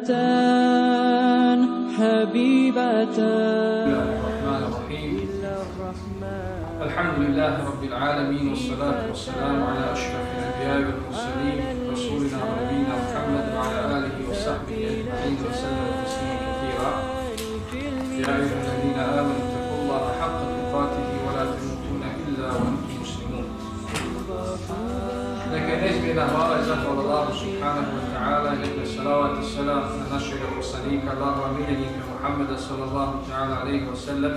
كلمتان حبيبتان. الرحمن. الرحيم الحمد لله رب العالمين والصلاة والسلام على أشرف الأنبياء والمرسلين رسولنا ونبينا محمد وعلى آله وصحبه أجمعين وسلم تسليما كثيرا. يا أيها Neka hvala i zahvala Allahu subhanahu wa ta'ala i neka salavat i salam na našeg poslanika, Allahu miljenika Muhammeda sallallahu ta'ala alaihi wa sallam,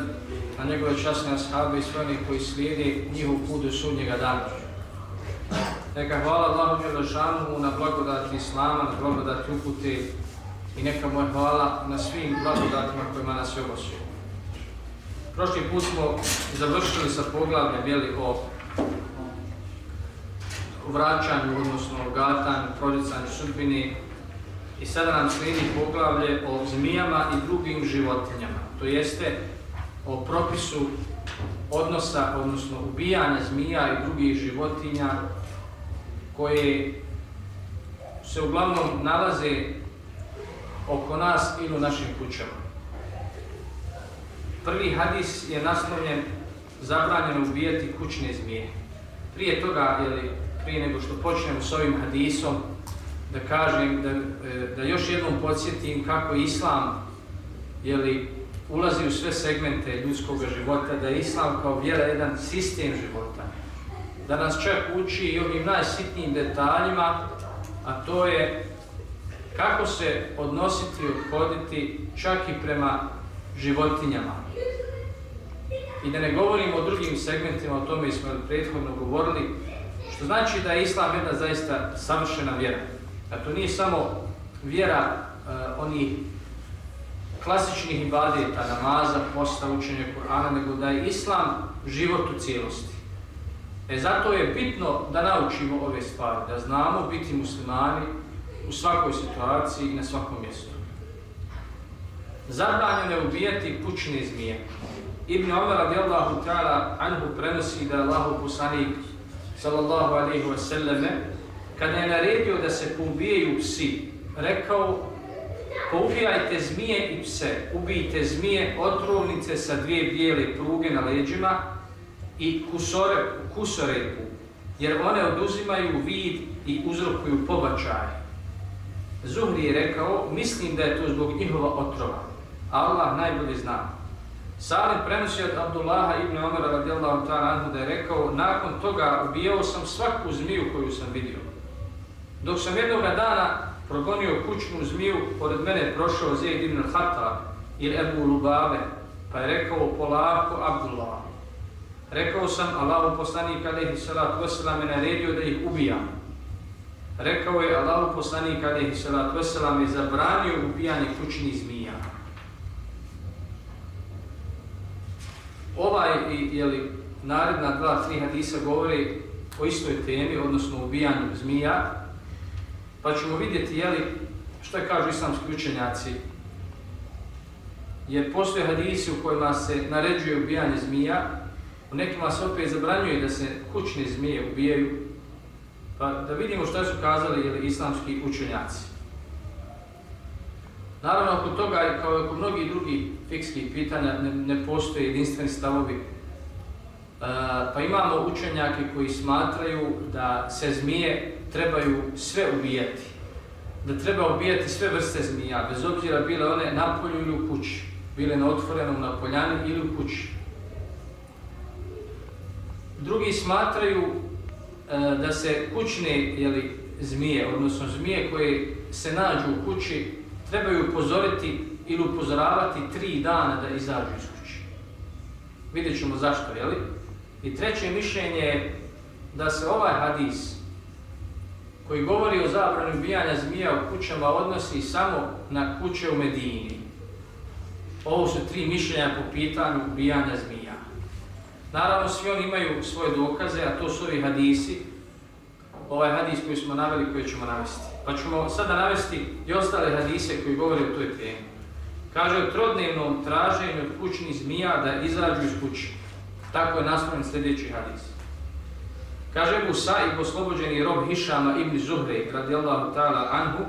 na njegove časne ashabe i sve onih koji slijedi njihov put do sudnjega dana. Neka hvala Allahu Đelešanu na blagodati Islama, na blagodati upute i neka mu je hvala na svim blagodatima kojima nas je obosio. Prošli put smo završili sa poglavljem jeli, o vraćanju, odnosno gatanju, prodicanju sudbine i sada nam slijedi poglavlje o zmijama i drugim životinjama. To jeste o propisu odnosa, odnosno ubijanja zmija i drugih životinja koje se uglavnom nalaze oko nas ili u našim kućama. Prvi hadis je naslovljen zabranjeno ubijati kućne zmije. Prije toga, jeli, prije nego što počnemo s ovim hadisom, da kažem, da, e, da još jednom podsjetim kako Islam jeli, ulazi u sve segmente ljudskog života, da je Islam kao vjera jedan sistem života. Da nas čak uči i ovim najsitnijim detaljima, a to je kako se odnositi i odhoditi čak i prema životinjama. I da ne govorimo o drugim segmentima, o tome smo prethodno govorili, Što znači da je Islam jedna zaista savršena vjera. A to nije samo vjera e, uh, onih klasičnih ibadeta, namaza, posta, učenja Kur'ana, nego da je Islam život u cijelosti. E zato je bitno da naučimo ove stvari, da znamo biti muslimani u svakoj situaciji i na svakom mjestu. Zabranjeno je ubijati kućne zmije. Ibn Omer radijallahu ta'ala anhu prenosi da je Allahu poslanik sallallahu alaihi wa sallame, kada je naredio da se poubijaju psi, rekao, poubijajte zmije i pse, ubijte zmije, otrovnice sa dvije bijele pruge na leđima i kusore, kusorepu, jer one oduzimaju vid i uzrokuju pobačaje. Zuhri je rekao, mislim da je to zbog njihova otrova. Allah najbolje zna. Salim prenosi od Abdullaha ibn Omara radijallahu ta'ala anhu da je rekao nakon toga ubijao sam svaku zmiju koju sam vidio. Dok sam jednog dana progonio kućnu zmiju, pored mene je prošao Zaid ibn Hatta ili Ebu Lubabe, pa je rekao polako Abdullah. Rekao sam Allahu poslanik alaihi salatu wasalam je naredio da ih ubijam. Rekao je Allahu poslanik alaihi salatu wasalam je zabranio ubijanje kućnih zmija. Ovaj i jeli, naredna dva, tri hadisa govori o istoj temi, odnosno ubijanju zmija, pa ćemo vidjeti jeli, šta kažu islamski učenjaci. Jer postoje hadisi u kojima se naređuje ubijanje zmija, u nekima se opet zabranjuje da se kućne zmije ubijaju, pa da vidimo šta su kazali jeli, islamski učenjaci. Naravno, oko toga, kao i oko mnogih drugih fikskih pitanja, ne, ne postoje jedinstveni stavovi. E, pa imamo učenjake koji smatraju da se zmije trebaju sve ubijati. Da treba ubijati sve vrste zmija, bez obzira bile one na polju ili u kući. Bile na otvorenom, na poljani ili u kući. Drugi smatraju e, da se kućne jeli, zmije, odnosno zmije koje se nađu u kući, trebaju upozoriti ili upozoravati tri dana da izađu iz kuće. Vidjet ćemo zašto, jeli? I treće mišljenje je da se ovaj hadis koji govori o zabrani ubijanja zmija u kućama odnosi samo na kuće u Medini. Ovo su tri mišljenja po pitanju ubijanja zmija. Naravno, svi oni imaju svoje dokaze, a to su ovi hadisi, ovaj hadis koji smo naveli, koji ćemo navesti. Pa ćemo sada navesti i ostale hadise koji govore o toj temi. Kaže o trodnevnom traženju kućnih zmija da izađu iz kući. Tako je nasloven sljedeći hadis. Kaže Ebu i poslobođeni rob Hišama ibn Zuhre, radijallahu ta'ala anhu,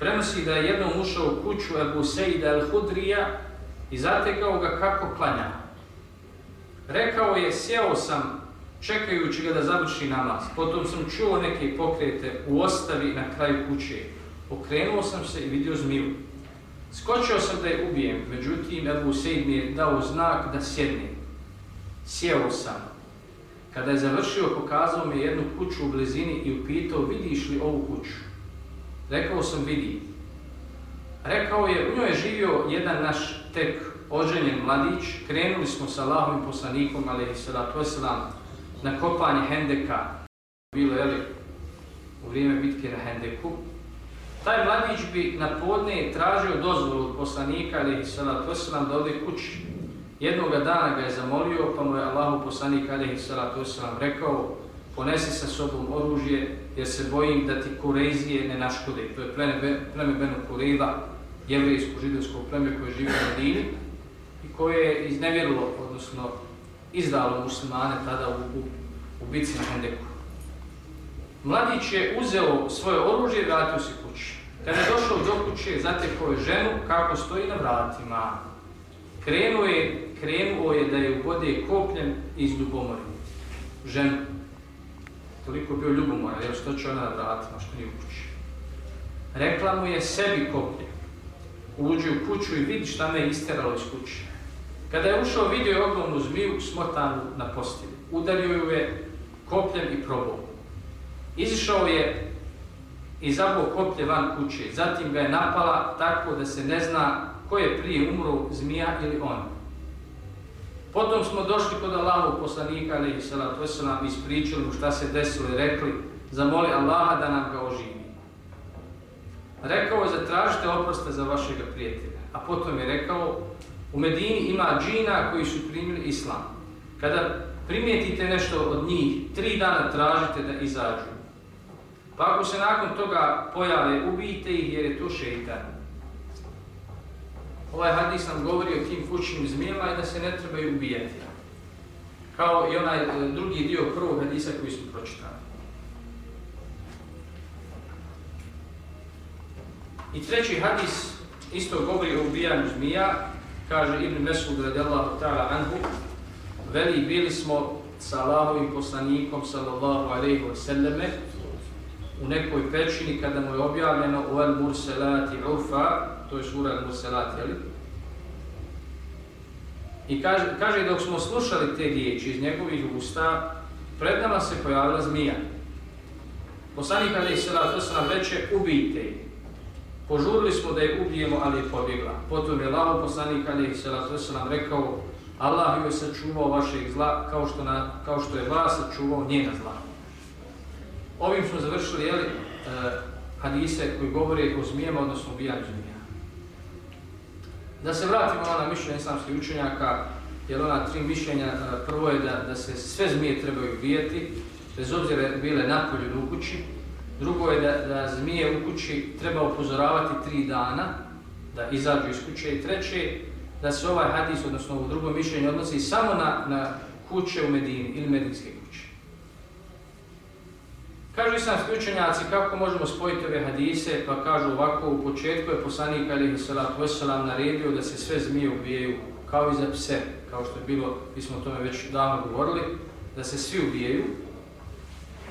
prenosi da je jednom ušao u kuću Ebu Sejda el-Hudrija i zatekao ga kako klanja. Rekao je, sjeo sam čekajući ga da završi namaz. Potom sam čuo neke pokrete u ostavi na kraju kuće. Okrenuo sam se i vidio zmiju. Skočio sam da je ubijem, međutim Ebu Sejd mi je dao znak da sjedne. Sjeo sam. Kada je završio, pokazao mi jednu kuću u blizini i upitao, vidiš li ovu kuću? Rekao sam, vidi. Rekao je, u njoj je živio jedan naš tek oženjen mladić. Krenuli smo sa Allahovim poslanikom, ali i salatu wasalam, na kopanje Hendeka. Bilo je li u vrijeme bitke na Hendeku. Taj mladić bi na podne tražio dozvolu od poslanika, ali i salatu wasalam, da ode kući. Jednoga dana ga je zamolio, pa mu je Allahu poslanik alaihi salatu wasalam rekao ponesi sa sobom oružje jer se bojim da ti Kurezije ne naškode. To je pleme, pleme Benu Kureva, jevrijsko-židovsko pleme koje žive u Medini i koje je iznevjerilo, odnosno izdalo muslimane tada u, u, u bici na Hendeku. Mladić je uzeo svoje oružje i vratio se kući. Kada je došao do kuće, zatekao je ženu kako stoji na vratima. Krenuo je, krenuo je da je ugode kopljem kopljen iz ljubomore. Ženu. Toliko bio ljubomora, jer što će ona na vratima, što nije u kući. Rekla mu je sebi koplje. Uđi u kuću i vidi šta me je isteralo iz kuće. Kada je ušao, vidio je ogromnu zmiju smotanu na postilju. Udario ju je kopljem i probao. Izišao je i zabao koplje van kuće. Zatim ga je napala tako da se ne zna ko je prije umro, zmija ili on. Potom smo došli kod Allahu poslanika, ali i salatu nam ispričali mu šta se desilo i rekli, zamoli Allaha da nam ga oživi. Rekao je, zatražite oproste za vašeg prijatelja. A potom je rekao, u Medini ima džina koji su primili islam. Kada primijetite nešto od njih, tri dana tražite da izađu. Pa ako se nakon toga pojave, ubijte ih jer je to šeitan. Ovaj hadis nam govori o tim kućnim zmijama i da se ne trebaju ubijati. Kao i onaj e, drugi dio prvog hadisa koji smo pročitali. I treći hadis isto govori o ubijanju zmija, kaže Ibn Mesud radijallahu ta'ala anhu, veli bili smo sa Allahovim poslanikom sallallahu alaihi wa sallame u nekoj pećini kada mu je objavljeno u El murselati ufa, to je sura El murselati, jel? I kaže, kaže dok smo slušali te riječi iz njegovih usta, pred nama se pojavila zmija. Poslanik alaihi sallatu sallam reče, ubijte je. Požurili smo da je ubijemo, ali je pobjegla. Potom je lavo poslanik Ali Salatu nam rekao, Allah joj sačuvao vašeg zla kao što, na, kao što je vas sačuvao njena zla. Ovim smo završili jeli, uh, hadise koji govore o zmijama, odnosno ubijanju zmija. Da se vratimo na mišljenje islamskih učenjaka, jer ona tri mišljenja, uh, prvo je da, da se sve zmije trebaju ubijati, bez obzira bile napolju u kući. Drugo je da, da zmije u kući treba upozoravati tri dana, da izađu iz kuće. I treće, da se ovaj hadis, odnosno ovo drugo mišljenje, odnosi samo na, na kuće u Medini ili medinske kuće. Kažu islamski učenjaci kako možemo spojiti ove hadise, pa kažu ovako, u početku je poslanik alihi salatu wasalam naredio da se sve zmije ubijaju kao i za pse, kao što je bilo, mi smo o tome već davno govorili, da se svi ubijaju,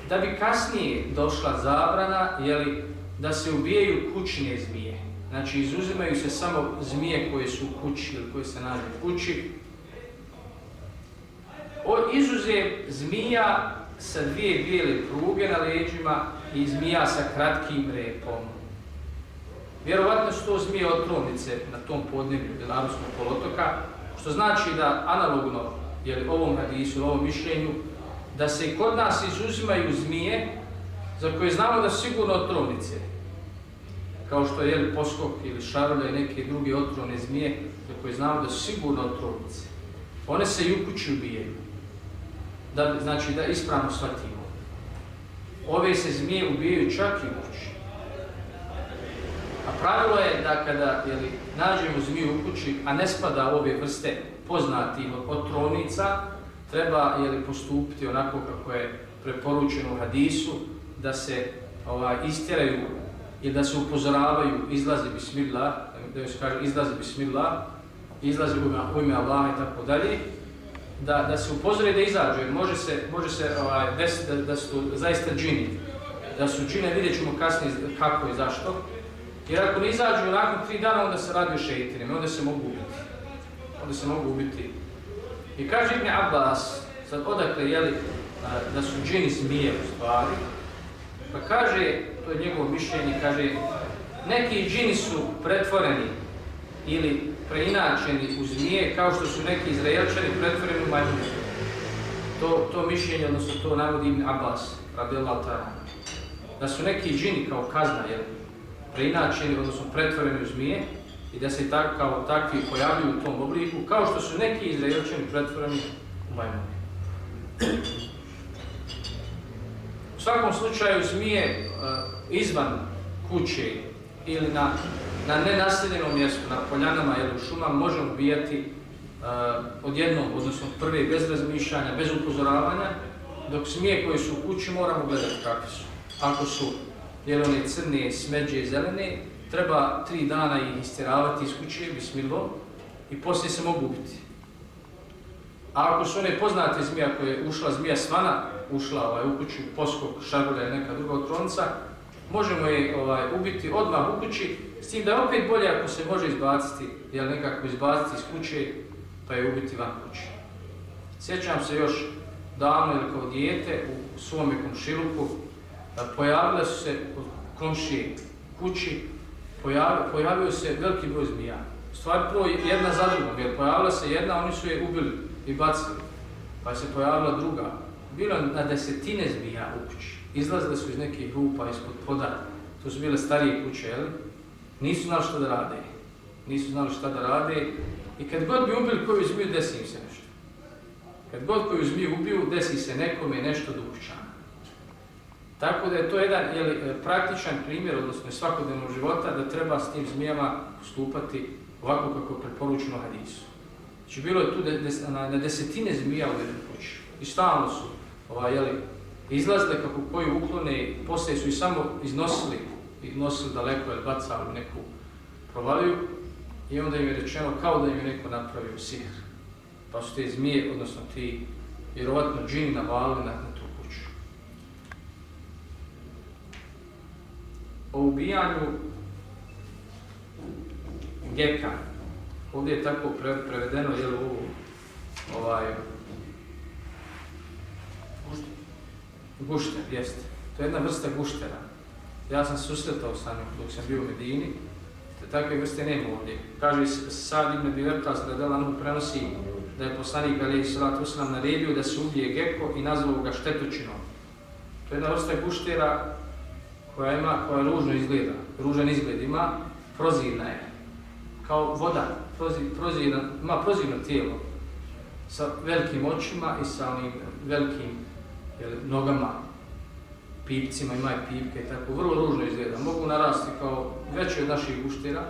da bi kasnije došla zabrana, jeli, da se ubijaju kućne zmije. Znači, izuzimaju se samo zmije koje su u kući ili koje se nađu u kući. O, izuze zmija sa dvije bijele pruge na leđima i zmija sa kratkim repom. Vjerovatno su to zmije otrovnice na tom podneblju Belarusnog polotoka, što znači da analogno jeli, ovom hadisu, ovom mišljenju, da se i kod nas izuzimaju zmije za koje znamo da su sigurno otrovnice, kao što je jeli, poskok ili šarolja i neke druge otrovne zmije za koje znamo da su sigurno otrovnice. One se i u kući ubijaju da, znači da ispravno shvatimo. Ove se zmije ubijaju čak i u kući. A pravilo je da kada jeli, nađemo zmiju u kući, a ne spada ove vrste poznatih otrovnica, treba je li postupiti onako kako je preporučeno u hadisu, da se ovaj, istjeraju i da se upozoravaju, izlazi bismillah, da se kaže izlazi bismillah, izlazi u ime Allaha i tako dalje, da, da se upozori da izađu, jer može se, može se ovaj, desiti da, da su zaista džini, da su džine, vidjet ćemo kasnije kako i zašto, jer ako ne izađu nakon tri dana, onda se radi o šeitinima, onda se mogu ubiti. Onda se mogu ubiti. I kaže Ibn Abbas, sad odakle, jeli, da su džini smije u stvari, pa kaže, to je njegovo mišljenje, kaže, neki džini su pretvoreni ili preinačeni u zmije kao što su neki izraelčani pretvoreni u majmune. To, to mišljenje, odnosno to navodi Ibn Abbas, radijallahu ta'ala. Da su neki džini kao kazna, jel, preinačeni, odnosno pretvoreni u zmije i da se tak, kao takvi pojavljuju u tom obliku, kao što su neki izraelčani pretvoreni u majmune. U svakom slučaju zmije eh, izvan kuće ili na, na nenaseljenom mjestu, na poljanama ili u šumama, možemo ubijati uh, odjednom, odnosno prve bez razmišljanja, bez upozoravanja, dok smije koje su u kući moramo gledati kakve su. Ako su jer one crne, smeđe i zelene, treba tri dana ih isteravati iz kuće, bismilo, i poslije se mogu ubiti. A ako su one poznate zmija koje je ušla zmija svana, ušla ovaj, u kuću, poskok, šagulja ili neka druga otronca, možemo je ovaj, ubiti odmah u kući, s tim da je opet bolje ako se može izbaciti, jel nekako izbaciti iz kuće, pa je ubiti van kuće. Sjećam se još davno ili kao dijete u svome komšiluku, pojavile su se kod komšije kući, pojavio, pojavio se veliki broj zmija. U stvari prvo jedna za drugom, jer pojavila se jedna, oni su je ubili i bacili. Pa se pojavila druga. Bilo na desetine zmija u kući. Izlazile su iz nekih rupa, ispod poda. To su bile starije kuće, jel? Nisu znali šta da rade. Nisu znali šta da rade. I kad god bi ubili koju zmiju, desi im se nešto. Kad god koju zmiju ubiju, desi se nekome nešto duhčano. Tako da je to jedan jeli, e, praktičan primjer, odnosno svakodnevnog života, da treba s tim zmijama postupati ovako kako je preporučeno hadisu. Znači bilo je tu de, de, na, na desetine zmija u jednoj kući. I stalno su ovaj, jeli, izlazile kako koji uklone, poslije su i samo iznosili, iznosili daleko ili bacali neku provaliju i onda im je rečeno kao da im je neko napravio sihr. Pa su te zmije, odnosno ti vjerovatno džini navalili na, O ubijanju geka. Ovdje je tako pre, prevedeno, je u ovo, ovaj, gušter, jeste. To je jedna vrsta guštera. Ja sam susretao sa njom dok sam bio u Medini, te takve vrste nema ovdje. Kaže, sad ibn Biverkas radela nam prenosi da je poslanik Ali Salatu Osram naredio da se ubije geko i nazvao ga štetočinom. To je jedna vrsta guštera koja ima, koja ružno izgleda, ružan izgled ima, prozirna je, kao voda, prozir, prozirna, ima prozirno tijelo, sa velikim očima i sa onim velikim jel, nogama, pipcima, ima i pipke i tako, vrlo ružno izgleda, mogu narasti kao veći od naših guštera.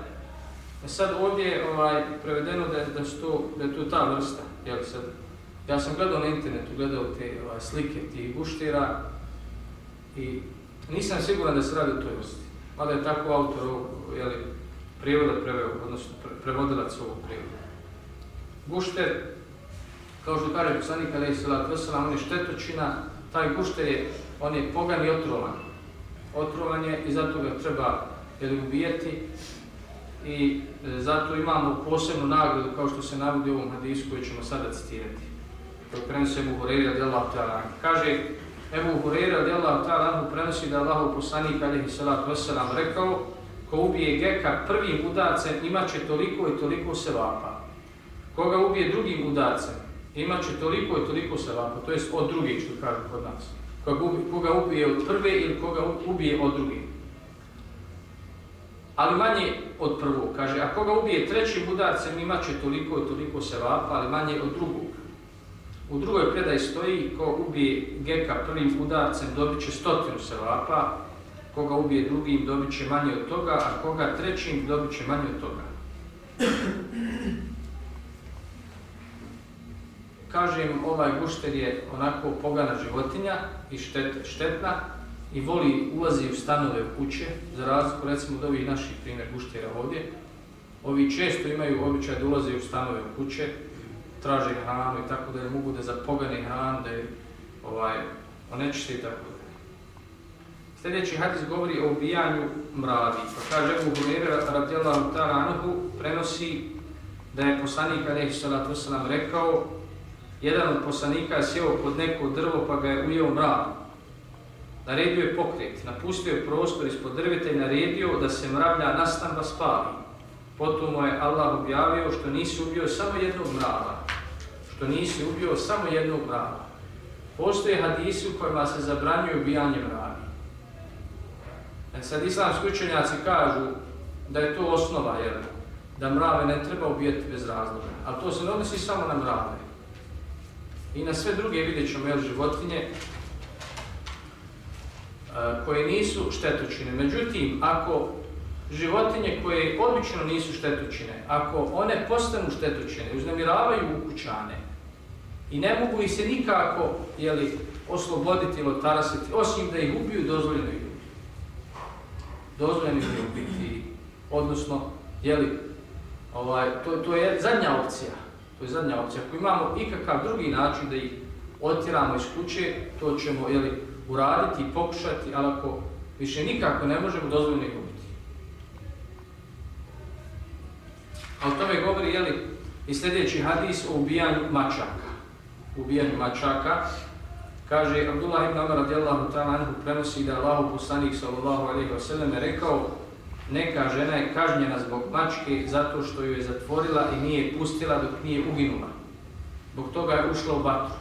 E sad ovdje je ovaj, prevedeno da, da, to, da je to ta vrsta, jel sad, ja sam gledao na internetu, gledao te ovaj, slike tih guštera i nisam siguran da se radi o toj vrsti, mada je tako autor jeli, prijevoda preveo, odnosno pre, prevodilac ovog prijevoda. Gušter, kao što kaže poslanik Ali Salat Veselam, on je štetočina, taj gušter je, on je pogan i otrovan. Otrovan je i zato ga treba jeli, ubijeti i e, zato imamo posebnu nagradu kao što se navodi u ovom hadisu koju ćemo sada citirati. Koji prenosi Ebu Horeira radijallahu. Kaže, Ebu Horeira radijallahu ta'ala prenosi da je poslanik alihi salatu wasalam rekao ko ubije geka prvim udarcem imaće toliko i toliko sevapa. Koga ubije drugim udarcem imaće toliko i toliko sevapa, to jest od drugih što kažu kod nas. Koga ubije, koga ubije od prve ili koga ubije od drugih. Ali manje od prvog, kaže, a koga ubije trećim udarcem imaće toliko i toliko sevapa, ali manje od drugog. U drugoj predaji stoji, ko ubije geka prvim udarcem dobit će stotinu sevapa, koga ubije drugim dobit će manje od toga, a koga trećim dobit će manje od toga. kažem ovaj gušter je onako pogana životinja i štet, štetna i voli ulazi u stanove u kuće, za razliku recimo od ovih naših primjer guštera ovdje, ovi često imaju običaj da ulaze u stanove u kuće, traže hranu i tako da ne mogu da zapogane hranu, da je ovaj, onečište i tako da. Sljedeći hadis govori o ubijanju mravi. Pa kaže Ebu Hurere radijallahu ta'ala anhu prenosi da je poslanik alaihi salatu wasallam rekao jedan od poslanika je sjeo pod neko drvo pa ga je ujeo mrav. Naredio je pokret, napustio je prostor ispod drveta i naredio da se mravlja nastamba spavi. Potom mu je Allah objavio što nisi ubio samo jednog mrava. Što nisi ubio samo jednog mrava. Postoje hadisi u kojima se zabranjuje ubijanje mravi. E sad islamski učenjaci kažu da je to osnova, jer da mrave ne treba ubijati bez razloga. Ali to se ne odnosi samo na mrave. I na sve druge vidjet ćemo jel, životinje e, koje nisu štetočine. Međutim, ako životinje koje obično nisu štetočine, ako one postanu štetočine, uznamiravaju u kućane i ne mogu ih se nikako jeli, osloboditi ili otarasiti, osim da ih ubiju, dozvoljeno ih ubiti. Dozvoljeno ih ubiti, odnosno, jeli, ovaj, to, to je zadnja opcija. To je zadnja opcija. Ako imamo ikakav drugi način da ih otjeramo iz kuće, to ćemo jeli, uraditi i pokušati, ali ako više nikako ne možemo, dozvoljeno ih ubiti. Ali tome govori jeli, i sljedeći hadis o ubijanju mačaka. Ubijanju mačaka. Kaže, Abdullah ibn Amar radijallahu ta'ala anhu prenosi da Allah poslanik sallallahu alaihi wa sallam je rekao neka žena je kažnjena zbog mačke zato što ju je zatvorila i nije pustila dok nije uginula. Zbog toga je ušla u vatru.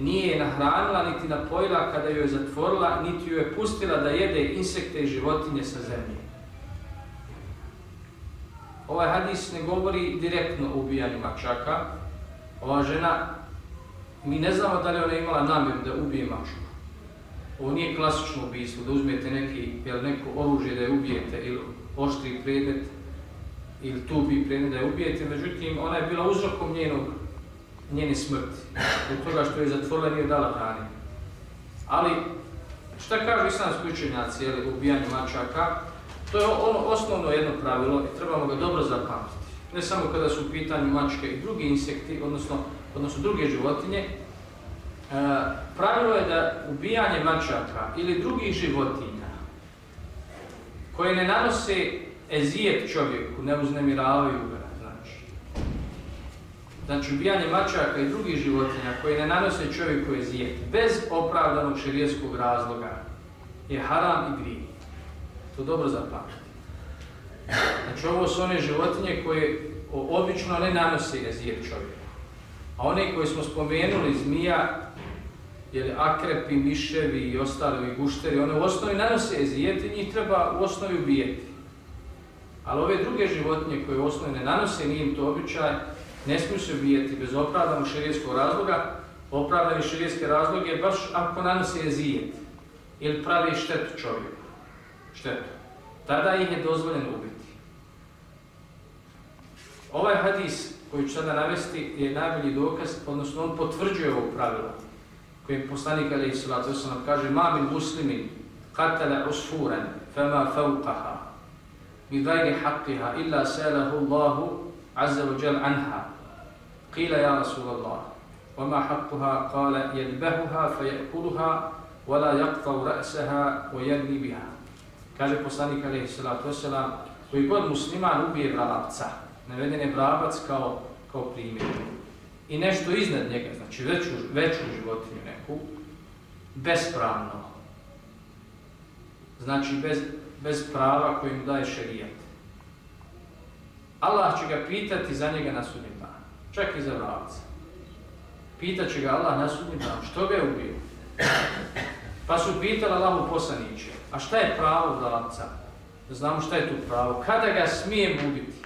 Nije je nahranila niti napojila kada ju je zatvorila, niti ju je pustila da jede insekte i životinje sa zemlje. Ovaj hadis ne govori direktno o ubijanju mačaka. Ova žena, mi ne znamo da li ona imala namjer da ubije mačku. Ovo nije klasično ubijstvo, da uzmete neki, jel, neko oružje da je ubijete ili oštri predmet ili tubi predmet da je ubijete, međutim ona je bila uzrokom njenog, njene smrti, od toga što je zatvorila nije dala hrani. Ali, šta kažu islamski učenjaci, jel, ubijanju mačaka, to je ono osnovno jedno pravilo i trebamo ga dobro zapamtiti. Ne samo kada su u pitanju mačke i drugi insekti, odnosno, odnosno druge životinje, E, pravilo je da ubijanje mačaka ili drugih životinja koje ne nanose ezijet čovjeku, ne uznemiravaju ga, znači. Znači, ubijanje mačaka i drugih životinja koje ne nanose čovjeku ezijet bez opravdanog širijetskog razloga je haram i grije. To dobro zapamati. Znači, ovo su one životinje koje obično ne nanose ezijet čovjeku. A one koje smo spomenuli, zmija, jeli, akrepi, miševi i ostali gušteri, one u osnovi nanose ezijeti, njih treba u osnovi ubijeti. Ali ove druge životinje koje u osnovi ne nanose, nije im to običaj, ne smiju se ubijeti bez opravdanog širijetskog razloga. Opravdani širijetske razloge je baš ako nanose ezijet ili pravi štetu čovjeku Štetu. Tada ih je dozvoljeno ubiti. Ovaj hadis koji ću sada navesti je najbolji dokaz, odnosno on potvrđuje ovo pravilo kojim poslanik Ali Isalatu Osalam kaže ma min muslimin katala usfuran fama fauqaha bi gajri haqqiha illa salahu Allahu azza wa jal anha qila ya Rasulallah وما حقها قال يذبحها فيأكلها ولا يقطع رأسها ويرمي بها kaže poslanik alaihi salatu vesselam koji god musliman ubije vrabca naveden je vrabac kao kao primjer i nešto iznad njega, znači veću, veću životinju neku, bespravno. Znači bez, bez prava koje mu daje šerijat. Allah će ga pitati za njega na sudnjem danu. Čak i za vravca. Pitaće ga Allah na sudnjem danu. Što ga je ubio? Pa su pitali Allahu poslaniće. A šta je pravo vravca? Znamo šta je tu pravo. Kada ga smijem ubiti?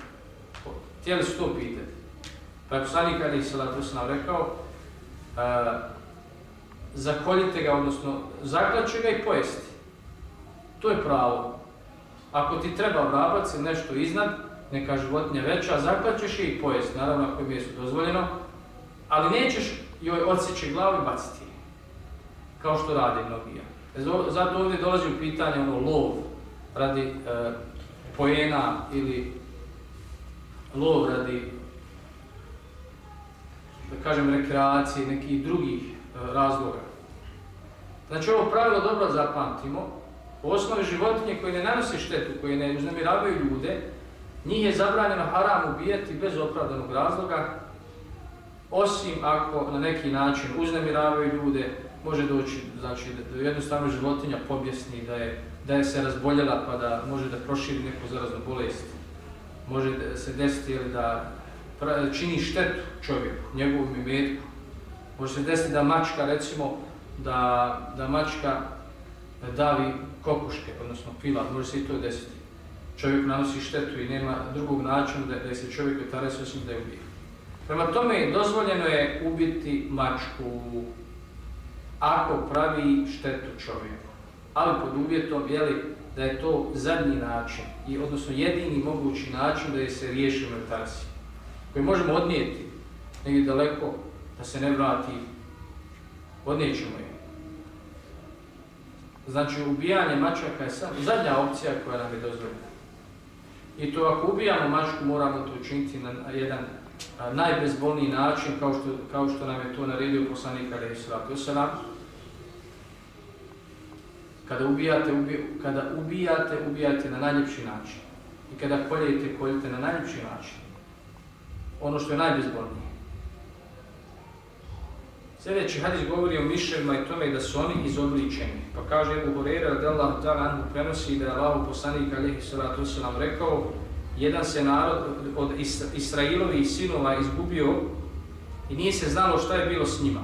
Htjeli su to pitati. Pa je poslanik Ali Salatu Islam rekao, uh, zakoljite ga, odnosno zaklaću ga i pojesti. To je pravo. Ako ti treba vrabac ili nešto iznad, neka životinja veća, zaklaćeš je i pojesti, naravno ako je mjesto dozvoljeno, ali nećeš joj odsjeći glavu i baciti. Kao što rade mnogi. E, zato ovdje dolazi u pitanje ono lov radi e, pojena ili lov radi da kažem rekreacije, nekih drugih e, razloga. Znači ovo pravilo dobro zapamtimo. U osnovi životinje koje ne nanose štetu, koje ne uznamiravaju ljude, njih je zabranjeno haram ubijati bez opravdanog razloga, osim ako na neki način uznamiravaju ljude, može doći znači, da jednostavno životinja pobjesni, da je, da je se razboljela pa da može da proširi neku zaraznu bolest. Može da se desiti ili da čini štetu čovjeku, njegovom imetku. Može se desiti da mačka, recimo, da, da mačka davi kokuške, odnosno pila, može se i to desiti. Čovjek nanosi štetu i nema drugog načina da, da se čovjek otare se osim da je ubije. Prema tome, dozvoljeno je ubiti mačku ako pravi štetu čovjeku. Ali pod uvjetom, jeli, da je to zadnji način, i odnosno jedini mogući način da je se riješi metarsi, koji možemo odnijeti negdje daleko, da se ne vrati, odnijećemo je. Znači, ubijanje mačaka je sam zadnja opcija koja nam je dozvoljena. I to ako ubijamo mačku, moramo to učiniti na jedan a, najbezbolniji način, kao što, kao što nam je to naredio poslanik Ali Isratu Osalam. Kada ubijate, ubi, kada ubijate, ubijate na najljepši način. I kada koljete, koljete na najljepši način. Ono što je najbezbolnije. Sljedeći hadis govori o miševima i tome da su oni izobličeni. Pa kaže Ebu Horeira da Allah ta'ala anhu prenosi da je Allah poslanik alihi salatu sallam rekao jedan se narod od Israilovi sinova izgubio i nije se znalo šta je bilo s njima.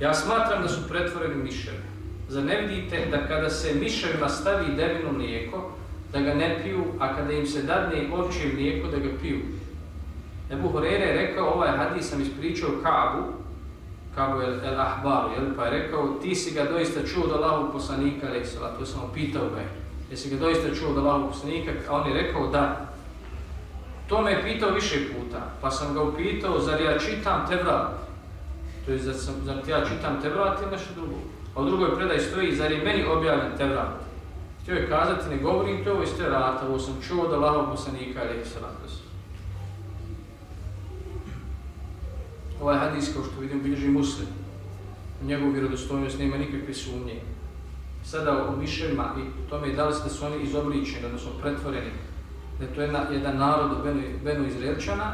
Ja smatram da su pretvoreni miševi. Zar ne vidite da kada se miševima stavi devino mlijeko, da ga ne piju, a kada im se dadne ovčije mlijeko, da ga piju? Ebu Horeire je rekao, ovaj hadis sam ispričao Kabu, Kabu el, el Ahbaru, jel? pa je rekao, ti si ga doista čuo da Allahu poslanika, reksala, to sam pitao ga, jesi ga doista čuo da Allahu poslanika, a on je rekao da. To me je pitao više puta, pa sam ga upitao, zar ja čitam te vrat? To je, zar, sam, zar ja čitam te vrat ili nešto drugo? A u drugoj predaji stoji, zar je meni objavljen Tevrat? Htio je kazati, ne govorim to iz Tevrata, ovo sam čuo da Allahu poslanika, reksala, ovaj hadis kao što vidim, bilježi muslim. U njegovu vjerodostojnost nema nikakve sumnje. Sada o miševima i tome da li ste da su oni izobličeni, odnosno pretvoreni, da je to jedna, jedan narod od Benu, Benu Izraelčana.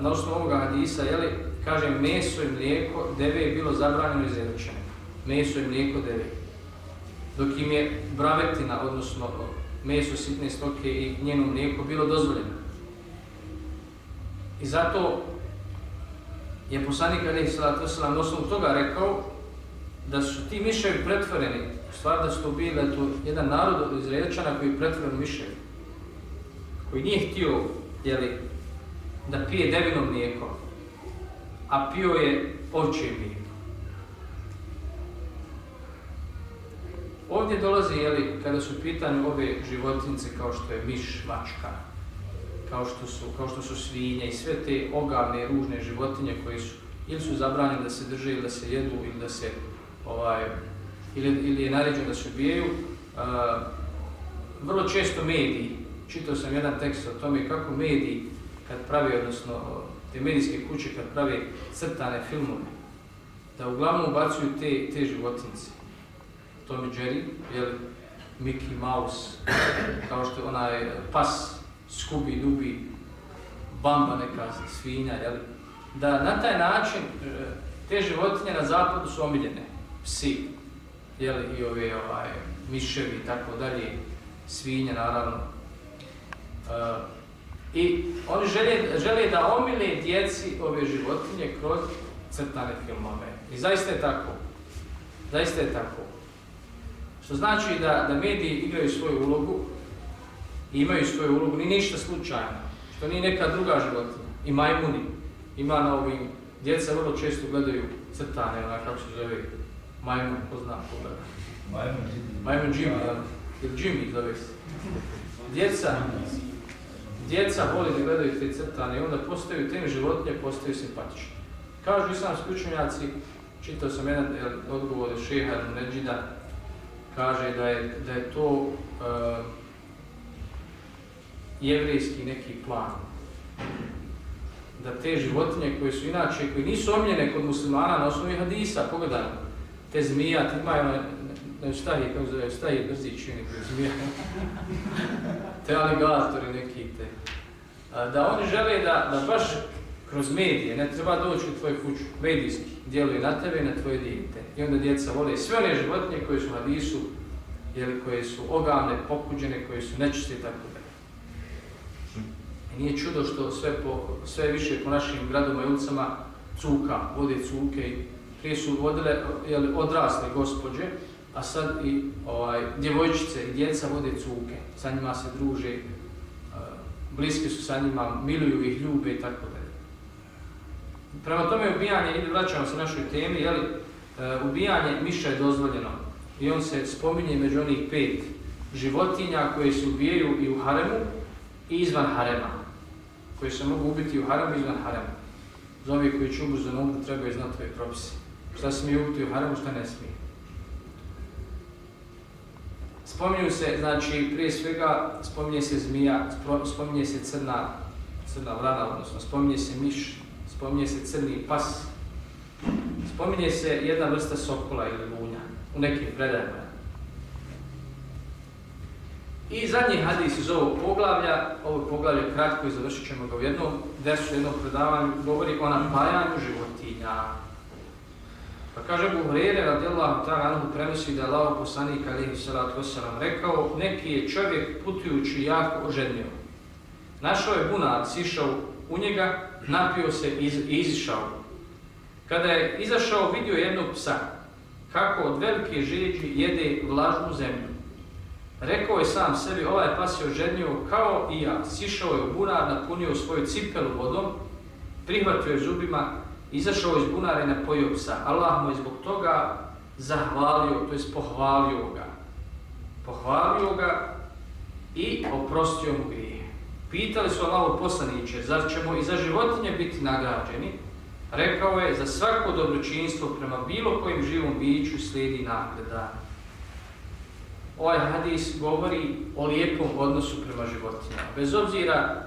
Na osnovu ovoga hadisa, jeli, kaže meso i mlijeko, deve je bilo zabranjeno Izraelčane. Meso i mlijeko deve. Dok im je bravetina, odnosno meso sitne stoke i njeno mlijeko bilo dozvoljeno. I zato je poslanik Ali Salatu Salam osnovu toga rekao da su ti miševi pretvoreni, u stvari da su to bili to jedan narod od Izraelčana koji je pretvoren miševi, koji nije htio jeli, da pije devino mlijeko, a pio je ovčje vino. Ovdje dolazi, jeli, kada su pitane ove životince kao što je miš, mačka, kao što su kao što su svinje i sve te ogavne ružne životinje koje su ili su zabranjene da se drže ili da se jedu ili da se ovaj ili ili je naređeno da se ubijaju. Uh, vrlo često mediji, čitao sam jedan tekst o tome kako mediji kad pravi odnosno te medijske kuće kad pravi crtane filmove da uglavnom ubacuju te te životinje. Tom i Jerry, je Mickey Mouse, kao što onaj eh, pas skubi, dubi, bamba neka svinja, jel? da na taj način eh, te životinje na zapadu su omiljene, psi, jel? i ove ovaj, miševi i tako dalje, svinje naravno. Uh, I oni žele, žele da omile djeci ove životinje kroz crtane filmove. I zaista je tako. Zaista je tako. Što znači da, da mediji igraju svoju ulogu, imaju svoju ulogu, ni ništa slučajno, što nije neka druga životinja. I majmuni, ima na ovim, djeca vrlo često gledaju crtane, ona kako se zove, majmun, ko zna, ko gleda. Majmun Jimmy. Majmun Jimmy, ja. Ili Jimmy zove se. Djeca, djeca voli da gledaju te crtane i onda postaju tem životinje, postaju simpatični. Kažu islamski učenjaci, čitao sam jedan odgovor od šeha Neđida, kaže da je, da je to uh, jevrijski neki plan. Da te životinje koje su inače, koje nisu omljene kod muslimana na osnovi hadisa, pogledaj, te zmija, ti imaju ne šta je, kako zove, šta je brzić ili zmija, te aligatori neki te. Da oni žele da, da baš kroz medije, ne treba doći u tvoju kuću, medijski, djeluje na tebe i na tvoje dijete. I onda djeca vole sve one životinje koje su u hadisu, jeli, koje su ogavne, pokuđene, koje su nečiste i tako da. I nije čudo što sve, po, sve više po našim gradovima i ulicama cuka, vode cuke i prije su vodile jeli, odrasle gospođe, a sad i ovaj, djevojčice i djeca vode cuke, sa njima se druže, e, bliski su sa njima, miluju ih, ljube i tako da. Prema tome ubijanje, ili vraćamo se našoj temi, jeli, e, ubijanje miša je dozvoljeno i on se spominje među onih pet životinja koje se ubijaju i u haremu i izvan harema, koje se mogu ubiti u haremu i izvan harema. Za ovih koji će ubrzo umru trebaju znati tvoje propise. Šta smije ubiti u haremu, šta ne smije. Spominju se, znači, prije svega spominje se zmija, spominje se crna, crna vrana, odnosno spominje se miš, spominje se crni pas, spominje se jedna vrsta sokola ili lunja u nekim predajama. I zadnji hadis iz ovog poglavlja, ovo poglavlje kratko i završit ćemo ga u jednom desu, jednom predavanju, govori o napajanju životinja. Pa kaže Abu Hurere radijallahu ta'ala anhu prenosi da je Allah poslanik alihi salatu wasalam rekao neki je čovjek putujući jako oženio. Našao je bunar, sišao u njega, napio se i iz, izišao. Kada je izašao vidio jednog psa kako od velike žeđi jede vlažnu zemlju. Rekao je sam sebi ovaj pas je oženio kao i ja. Sišao je u bunar, napunio svoju cipelu vodom, prihvatio je zubima izašao iz bunara i napojio psa. Allah mu je zbog toga zahvalio, to jest pohvalio ga. Pohvalio ga i oprostio mu grije. Pitali su Allaho poslaniće, zar ćemo i za životinje biti nagrađeni? Rekao je, za svako dobročinstvo prema bilo kojim živom biću slijedi nagrada. Ovaj hadis govori o lijepom odnosu prema životinjama. Bez obzira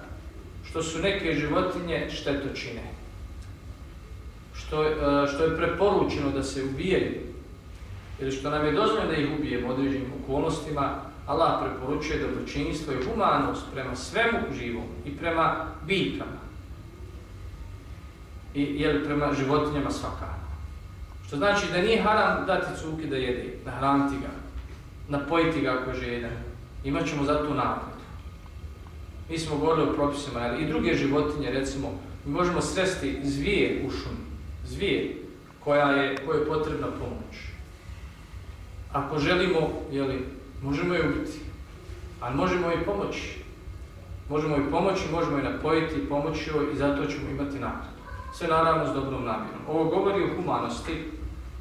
što su neke životinje štetočine što, e, što je preporučeno da se ubijaju ili što nam je dozvoljeno da ih ubijemo određenim okolnostima, Allah preporučuje dobročinjstvo i humanost prema svemu živom i prema biljkama. I jel, prema životinjama svakako. Što znači da nije haram dati cuki da jede, da hraniti ga, napojiti ga ako je Imaćemo ćemo za to nagradu. Mi smo govorili o propisima, ali i druge životinje, recimo, mi možemo sresti zvije u šumi zvijer koja je, koja je potrebna pomoć. Ako želimo, jeli, možemo je ubiti, ali možemo je pomoći. Možemo je pomoći, možemo je napojiti pomoći joj i zato ćemo imati nagradu. Sve naravno s dobrom namjerom. Ovo govori o humanosti,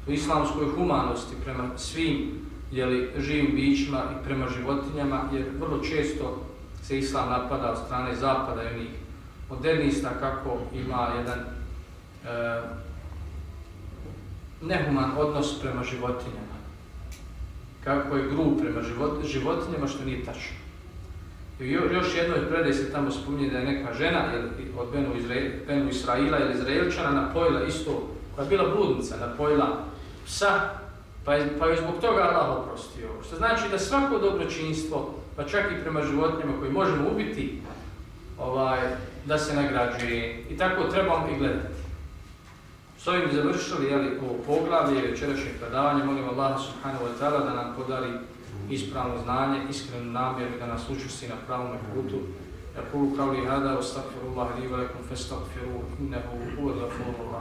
o islamskoj humanosti prema svim jeli, živim bićima i prema životinjama, jer vrlo često se islam napada od strane zapada i onih modernista kako ima jedan e, nehuman odnos prema životinjama. Kako je grub prema život, životinjama, što nije tačno. I još jedno je predaj se tamo spominje da je neka žena od Benu, Izrael, Benu Israila ili Izraelčana napojila isto, koja je bila bludnica, napojila psa, pa je, pa je zbog toga Allah oprostio. Što znači da svako dobročinstvo, pa čak i prema životinjama koji možemo ubiti, ovaj, da se nagrađuje. I tako trebamo i gledati. S ovim završili jeli, ovo poglavlje večerašnjeg predavanja. Molim Allah subhanahu wa ta'ala da nam podari ispravno znanje, iskrenu namjeru da nas učesti na pravom putu. Ja kulu kao li hada, لي li فاستغفروه festagfiru, innehu, الغفور الرحيم